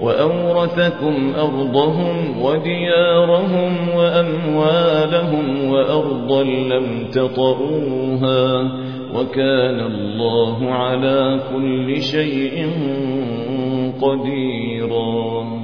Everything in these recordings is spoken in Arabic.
وأورثكم أرضهم وديارهم وأموالهم وأرضا لم تطروها وكان الله على كل شيء قديرا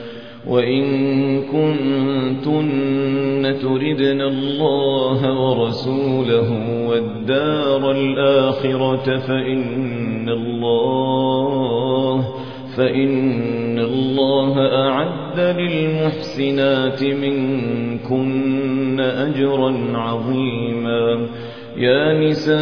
وإن كنتن تردن الله ورسوله والدار الآخرة فإن الله فإن الله أعد للمحسنات منكن أجرا عظيما يا نساء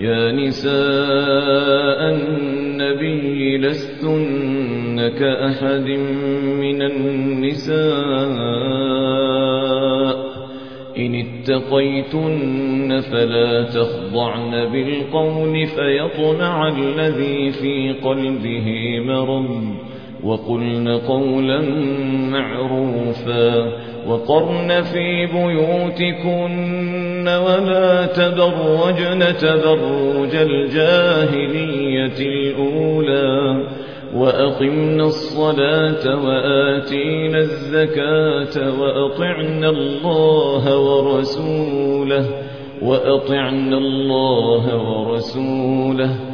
يا نساء النبي لستن كأحد من النساء. إن اتقيتن فلا تخضعن بالقول فيطمع الذي في قلبه مرض. وقلن قولا معروفا وقرن في بيوتكن ولا تبرجن تبرج الجاهلية الأولى وأقمنا الصلاة وآتينا الزكاة وأطعنا الله ورسوله وأطعنا الله ورسوله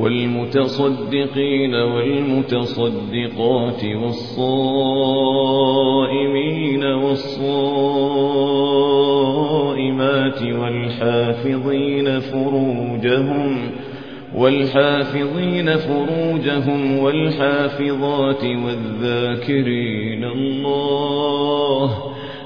والمتصدقين والمتصدقات والصائمين والصائمات والحافظين فروجهم والحافظين فروجهم والحافظات والذاكرين الله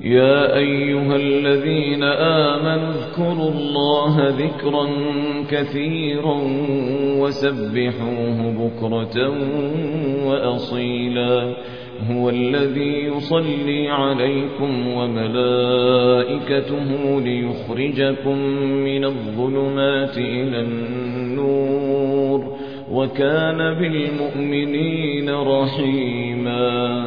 يا أيها الذين آمنوا اذكروا الله ذكرا كثيرا وسبحوه بكرة وأصيلا. هو الذي يصلي عليكم وملائكته ليخرجكم من الظلمات إلى النور وكان بالمؤمنين رحيما.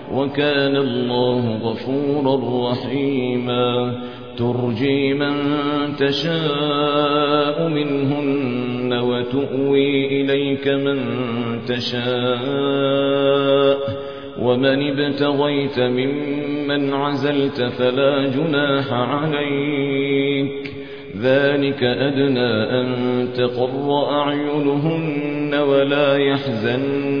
وكان الله غفورا رحيما. ترجي من تشاء منهن وتؤوي إليك من تشاء. ومن ابتغيت ممن عزلت فلا جناح عليك. ذلك أدنى أن تقر أعينهن ولا يحزن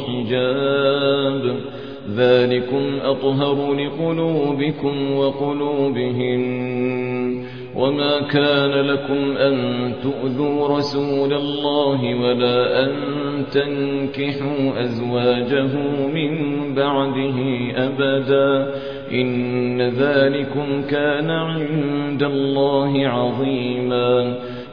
حجاب ذلكم أطهر لقلوبكم وقلوبهم وما كان لكم أن تؤذوا رسول الله ولا أن تنكحوا أزواجه من بعده أبدا. إن ذلكم كان عند الله عظيما.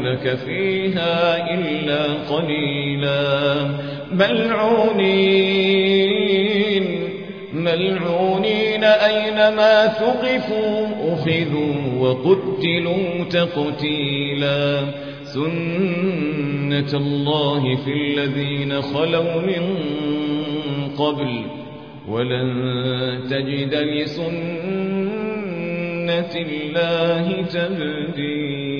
يجاورونك فيها إلا قليلا. ملعونين. ملعونين أينما ثقفوا أخذوا وقتلوا تقتيلا. سنة الله في الذين خلوا من قبل. ولن تجد لسنة الله تبديلا.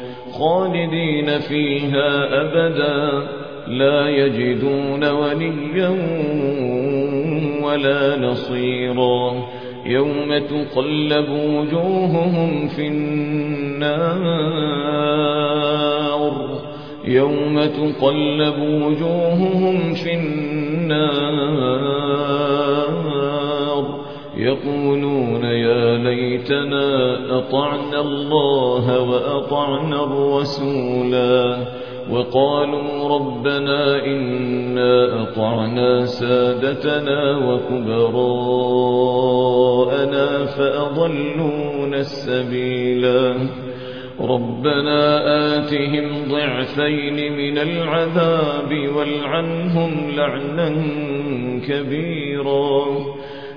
خالدين فيها أبدا لا يجدون وليا ولا نصيرا. يوم تقلب وجوههم في النار يوم تقلب وجوههم في النار. يقولون يا ليتنا أطعنا الله وأطعنا الرسولا وقالوا ربنا إنا أطعنا سادتنا وكبراءنا فأضلون السبيلا ربنا آتهم ضعفين من العذاب والعنهم لعنا كبيرا